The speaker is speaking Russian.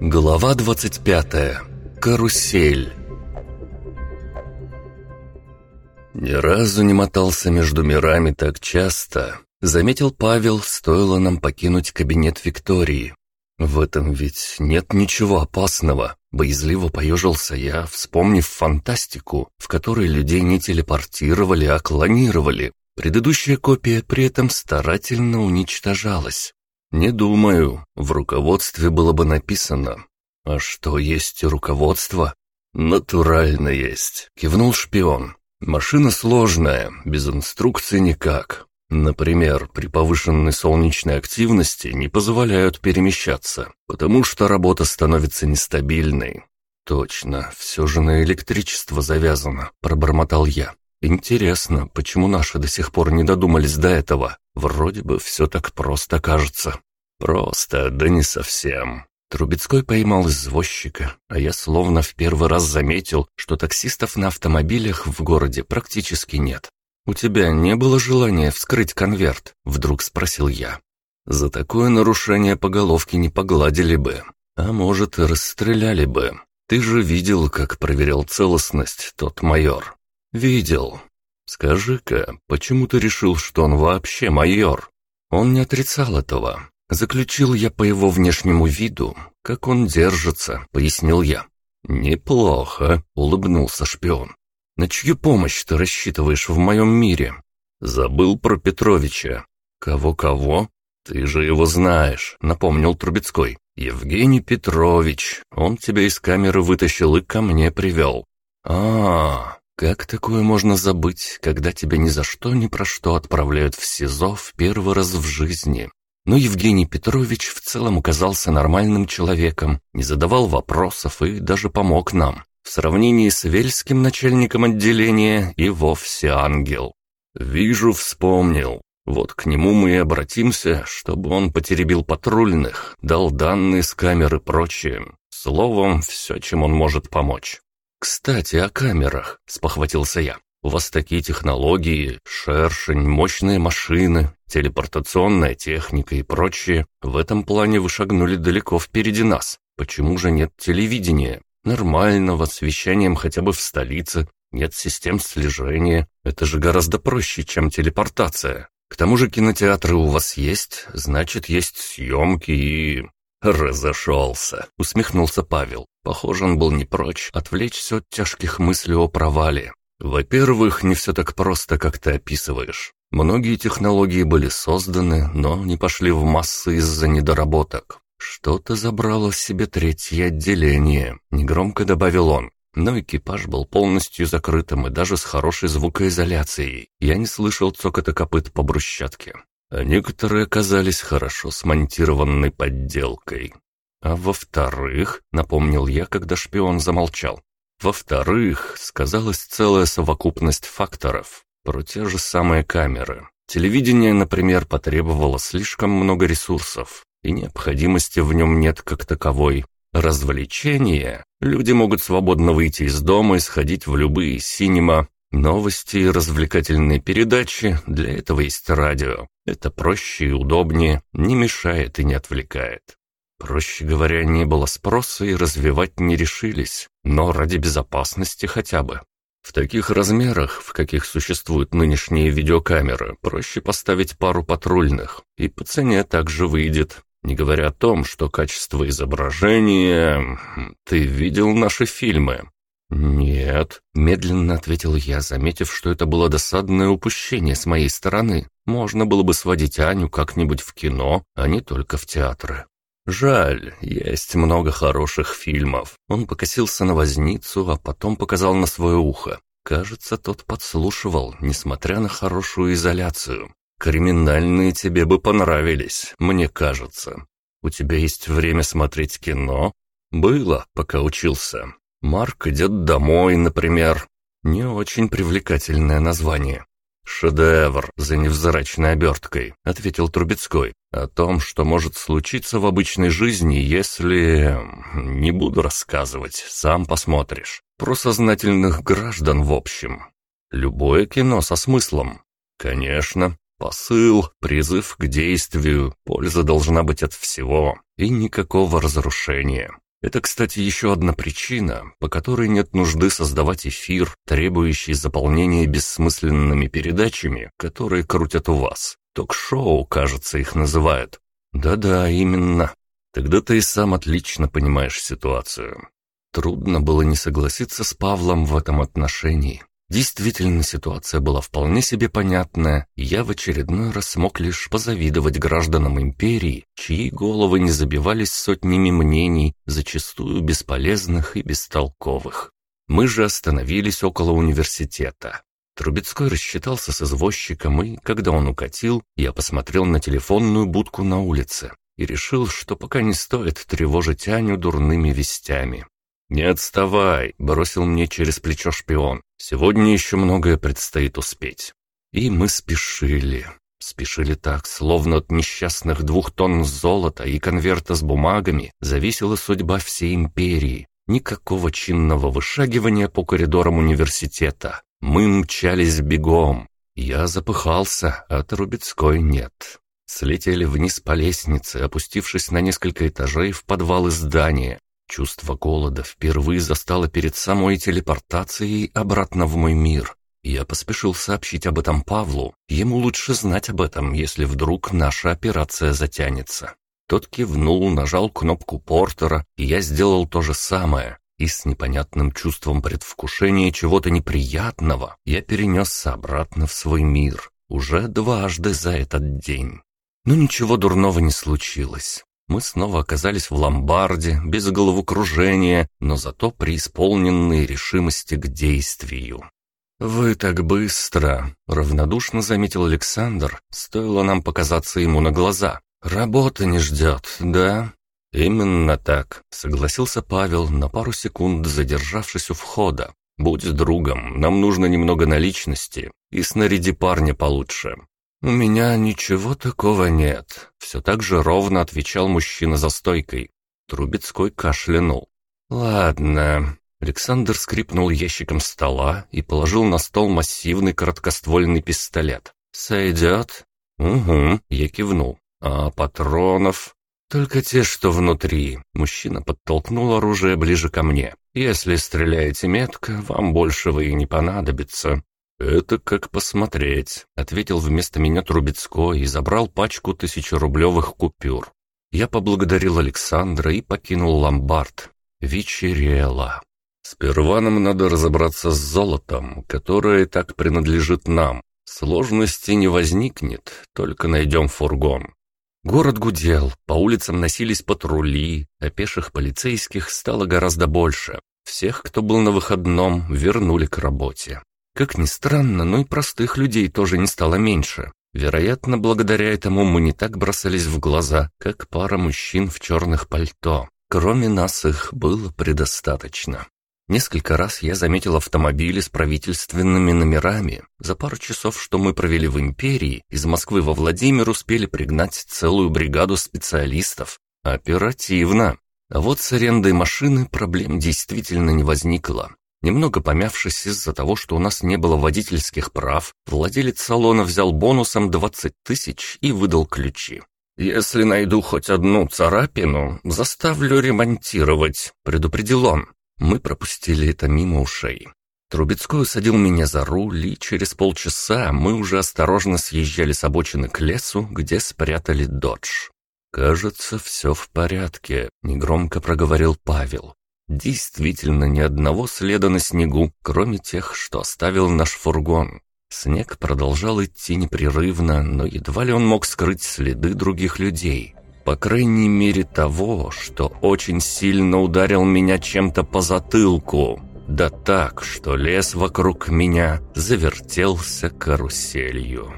Глава 25. Карусель. Ни разу не мотался между мирами так часто, заметил Павел, стоило нам покинуть кабинет Виктории. В этом ведь нет ничего опасного. Боязливо поежился я, вспомнив фантастику, в которой людей не телепортировали, а клонировали. Предыдущая копия при этом старательно уничтожалась. Не думаю, в руководстве было бы написано. А что есть руководство? Натурально есть, кивнул шпион. Машина сложная, без инструкции никак. Например, при повышенной солнечной активности не позволяют перемещаться, потому что работа становится нестабильной. Точно, все же на электричество завязано, пробормотал я. Интересно, почему наши до сих пор не додумались до этого? Вроде бы все так просто кажется. Просто, да не совсем. Трубецкой поймал извозчика, а я словно в первый раз заметил, что таксистов на автомобилях в городе практически нет. «У тебя не было желания вскрыть конверт?» — вдруг спросил я. «За такое нарушение по головке не погладили бы, а может, и расстреляли бы. Ты же видел, как проверял целостность тот майор?» «Видел. Скажи-ка, почему ты решил, что он вообще майор?» Он не отрицал этого. Заключил я по его внешнему виду, как он держится, пояснил я. «Неплохо», — улыбнулся шпион. На чью помощь ты рассчитываешь в моем мире? Забыл про Петровича. Кого-кого? Ты же его знаешь, напомнил Трубецкой. Евгений Петрович. Он тебя из камеры вытащил и ко мне привел. А, как такое можно забыть, когда тебя ни за что ни про что отправляют в СИЗО в первый раз в жизни? Но Евгений Петрович в целом оказался нормальным человеком, не задавал вопросов и даже помог нам. В сравнении с вельским начальником отделения и вовсе ангел. Вижу, вспомнил. Вот к нему мы и обратимся, чтобы он потеребил патрульных, дал данные с камер и прочее. Словом, все, чем он может помочь. «Кстати, о камерах», — спохватился я. «У вас такие технологии, шершень, мощные машины, телепортационная техника и прочее. В этом плане вы шагнули далеко впереди нас. Почему же нет телевидения? Нормального, с вещанием хотя бы в столице. Нет систем слежения. Это же гораздо проще, чем телепортация. К тому же кинотеатры у вас есть, значит, есть съемки и... «Разошелся», — усмехнулся Павел. Похоже, он был не прочь отвлечься от тяжких мыслей о провале. Во-первых, не все так просто, как ты описываешь. Многие технологии были созданы, но не пошли в массы из-за недоработок. «Что-то забрало себе третье отделение», — негромко добавил он. Но экипаж был полностью закрытым и даже с хорошей звукоизоляцией. Я не слышал цокота копыт по брусчатке. А некоторые оказались хорошо смонтированной подделкой. А во-вторых, напомнил я, когда шпион замолчал. Во-вторых, сказалась целая совокупность факторов. Про те же самые камеры. Телевидение, например, потребовало слишком много ресурсов, и необходимости в нем нет как таковой. Развлечения. Люди могут свободно выйти из дома и сходить в любые синема. Новости развлекательные передачи, для этого есть радио. Это проще и удобнее, не мешает и не отвлекает. Проще говоря, не было спроса и развивать не решились, но ради безопасности хотя бы. В таких размерах, в каких существуют нынешние видеокамеры, проще поставить пару патрульных, и по цене также выйдет. Не говоря о том, что качество изображения... Ты видел наши фильмы?» «Нет», — медленно ответил я, заметив, что это было досадное упущение с моей стороны. Можно было бы сводить Аню как-нибудь в кино, а не только в театры. «Жаль, есть много хороших фильмов». Он покосился на возницу, а потом показал на свое ухо. Кажется, тот подслушивал, несмотря на хорошую изоляцию. Криминальные тебе бы понравились, мне кажется. У тебя есть время смотреть кино? Было, пока учился. Марк идет домой, например. Не очень привлекательное название. «Шедевр за невзрачной оберткой», — ответил Трубецкой. «О том, что может случиться в обычной жизни, если... Не буду рассказывать, сам посмотришь. Про сознательных граждан в общем. Любое кино со смыслом. Конечно, Посыл, призыв к действию, польза должна быть от всего, и никакого разрушения. Это, кстати, еще одна причина, по которой нет нужды создавать эфир, требующий заполнения бессмысленными передачами, которые крутят у вас. Ток-шоу, кажется, их называют. Да-да, именно. Тогда ты и сам отлично понимаешь ситуацию. Трудно было не согласиться с Павлом в этом отношении. Действительно, ситуация была вполне себе понятная, и я в очередной раз смог лишь позавидовать гражданам империи, чьи головы не забивались сотнями мнений, зачастую бесполезных и бестолковых. Мы же остановились около университета. Трубецкой рассчитался с извозчиком, и, когда он укатил, я посмотрел на телефонную будку на улице и решил, что пока не стоит тревожить Аню дурными вестями. «Не отставай», — бросил мне через плечо шпион. «Сегодня еще многое предстоит успеть». И мы спешили. Спешили так, словно от несчастных двух тонн золота и конверта с бумагами зависела судьба всей империи. Никакого чинного вышагивания по коридорам университета. Мы мчались бегом. Я запыхался, а Трубецкой нет. Слетели вниз по лестнице, опустившись на несколько этажей в подвалы здания, Чувство голода впервые застало перед самой телепортацией обратно в мой мир. Я поспешил сообщить об этом Павлу. Ему лучше знать об этом, если вдруг наша операция затянется. Тот кивнул, нажал кнопку Портера, и я сделал то же самое. И с непонятным чувством предвкушения чего-то неприятного я перенесся обратно в свой мир. Уже дважды за этот день. Но ничего дурного не случилось. Мы снова оказались в ломбарде, без головокружения, но зато преисполненные решимости к действию. «Вы так быстро!» — равнодушно заметил Александр, стоило нам показаться ему на глаза. «Работа не ждет, да?» «Именно так», — согласился Павел, на пару секунд задержавшись у входа. «Будь другом, нам нужно немного наличности, и снаряди парня получше. «У меня ничего такого нет», — все так же ровно отвечал мужчина за стойкой. Трубецкой кашлянул. «Ладно». Александр скрипнул ящиком стола и положил на стол массивный короткоствольный пистолет. «Сойдет?» «Угу», — я кивнул. «А патронов?» «Только те, что внутри». Мужчина подтолкнул оружие ближе ко мне. «Если стреляете метко, вам большего и не понадобится. «Это как посмотреть», — ответил вместо меня Трубецкой и забрал пачку тысячерублевых купюр. Я поблагодарил Александра и покинул ломбард. Вечерело. «Сперва нам надо разобраться с золотом, которое так принадлежит нам. Сложности не возникнет, только найдем фургон». Город гудел, по улицам носились патрули, а пеших полицейских стало гораздо больше. Всех, кто был на выходном, вернули к работе. Как ни странно, но и простых людей тоже не стало меньше. Вероятно, благодаря этому мы не так бросались в глаза, как пара мужчин в черных пальто. Кроме нас их было предостаточно. Несколько раз я заметил автомобили с правительственными номерами. За пару часов, что мы провели в Империи, из Москвы во Владимир успели пригнать целую бригаду специалистов. Оперативно. А вот с арендой машины проблем действительно не возникло. Немного помявшись из-за того, что у нас не было водительских прав, владелец салона взял бонусом 20 тысяч и выдал ключи. «Если найду хоть одну царапину, заставлю ремонтировать», — предупредил он. Мы пропустили это мимо ушей. Трубецкой усадил меня за руль, и через полчаса мы уже осторожно съезжали с обочины к лесу, где спрятали додж. «Кажется, все в порядке», — негромко проговорил Павел. Действительно, ни одного следа на снегу, кроме тех, что оставил наш фургон. Снег продолжал идти непрерывно, но едва ли он мог скрыть следы других людей. По крайней мере того, что очень сильно ударил меня чем-то по затылку. Да так, что лес вокруг меня завертелся каруселью.